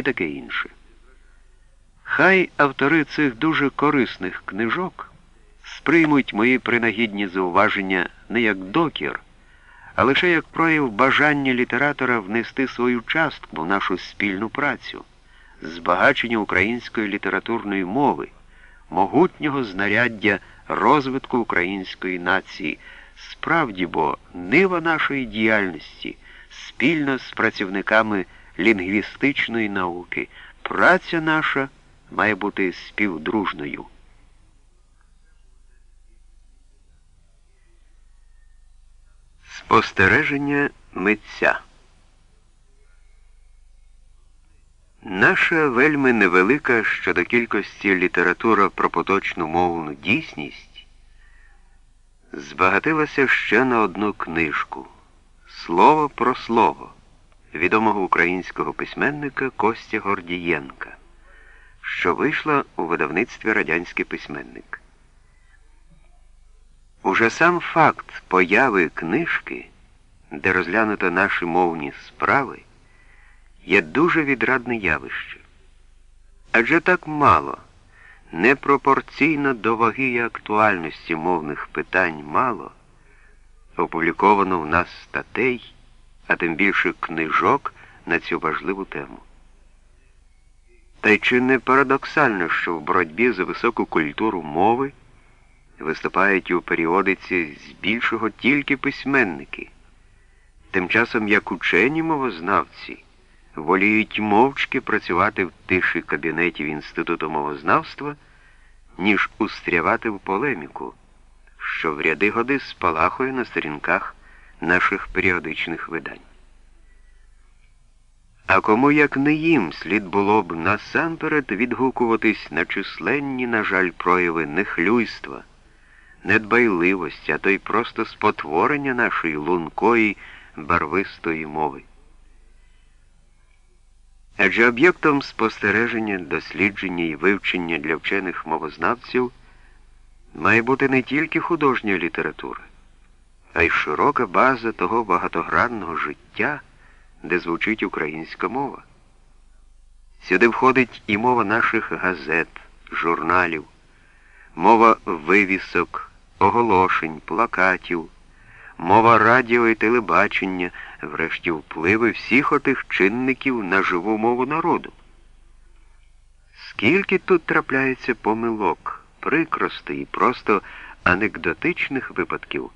і таке інше. Хай автори цих дуже корисних книжок сприймуть мої принагідні зауваження не як докір, а лише як прояв бажання літератора внести свою частку в нашу спільну працю, збагачення української літературної мови, могутнього знаряддя розвитку української нації. Справді, бо нива нашої діяльності спільно з працівниками лінгвістичної науки, праця наша має бути співдружною. Спостереження митця. Наша вельми невелика щодо кількості література про поточну мовну дійсність збагатилася ще на одну книжку Слово про слово відомого українського письменника Костя Гордієнка, що вийшла у видавництві Радянський письменник. Уже сам факт появи книжки, де розглянуто наші мовні справи, є дуже відрадне явище. Адже так мало, непропорційно до ваги і актуальності мовних питань мало, опубліковано в нас статей, а тим більше книжок на цю важливу тему. Та й чи не парадоксально, що в боротьбі за високу культуру мови виступають у періодиці збільшого тільки письменники, тим часом як учені мовознавці воліють мовчки працювати в тиші кабінетів Інституту мовознавства, ніж устрявати в полеміку, що в ряди годи спалахує на сторінках наших періодичних видань. А кому, як не їм, слід було б насамперед відгукуватись на численні, на жаль, прояви нехлюйства, недбайливості, а то й просто спотворення нашої лункої, барвистої мови. Адже об'єктом спостереження, дослідження і вивчення для вчених мовознавців має бути не тільки художня література, а й широка база того багатогранного життя, де звучить українська мова. Сюди входить і мова наших газет, журналів, мова вивісок, оголошень, плакатів, мова радіо і телебачення, врешті впливи всіх отих чинників на живу мову народу. Скільки тут трапляється помилок, прикростей просто анекдотичних випадків,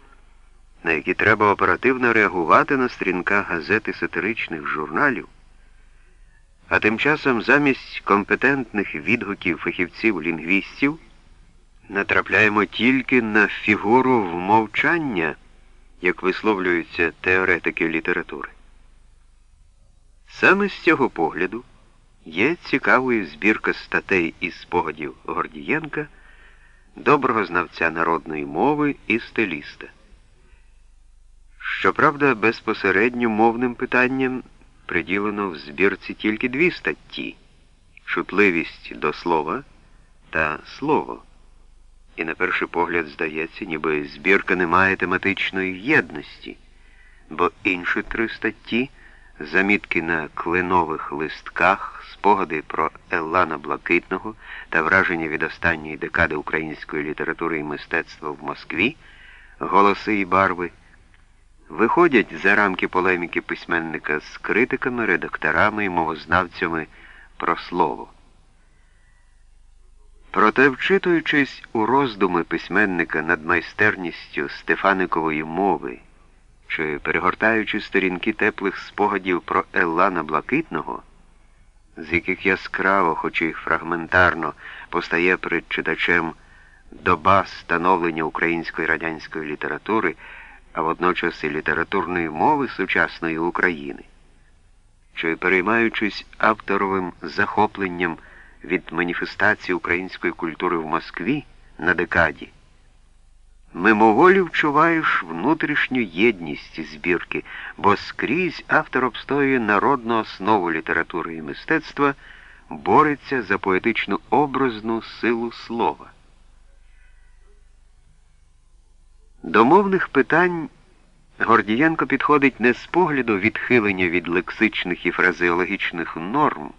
на які треба оперативно реагувати на сторінках газет і сатиричних журналів, а тим часом замість компетентних відгуків фахівців-лінгвістів натрапляємо тільки на фігуру вмовчання як висловлюються теоретики літератури. Саме з цього погляду є цікавою збірка статей і спогадів Гордієнка, доброго знавця народної мови і стиліста. Щоправда, безпосередньо мовним питанням приділено в збірці тільки дві статті чутливість до слова та слово. І на перший погляд здається, ніби збірка не має тематичної єдності, бо інші три статті, замітки на кленових листках, спогади про Еллана Блакитного та враження від останньої декади української літератури і мистецтва в Москві, голоси і барви, виходять за рамки полеміки письменника з критиками, редакторами і мовознавцями про слово. Проте, вчитуючись у роздуми письменника над майстерністю Стефаникової мови, чи перегортаючи сторінки теплих спогадів про Еллана Блакитного, з яких яскраво, хоч і фрагментарно, постає перед читачем доба становлення української радянської літератури, а водночас і літературної мови сучасної України, чи переймаючись авторовим захопленням від маніфестації української культури в Москві на декаді, мимоволі вчуваєш внутрішню єдність збірки, бо скрізь автор обстоює народну основу літератури і мистецтва, бореться за поетичну образну силу слова. До мовних питань Гордієнко підходить не з погляду відхилення від лексичних і фразеологічних норм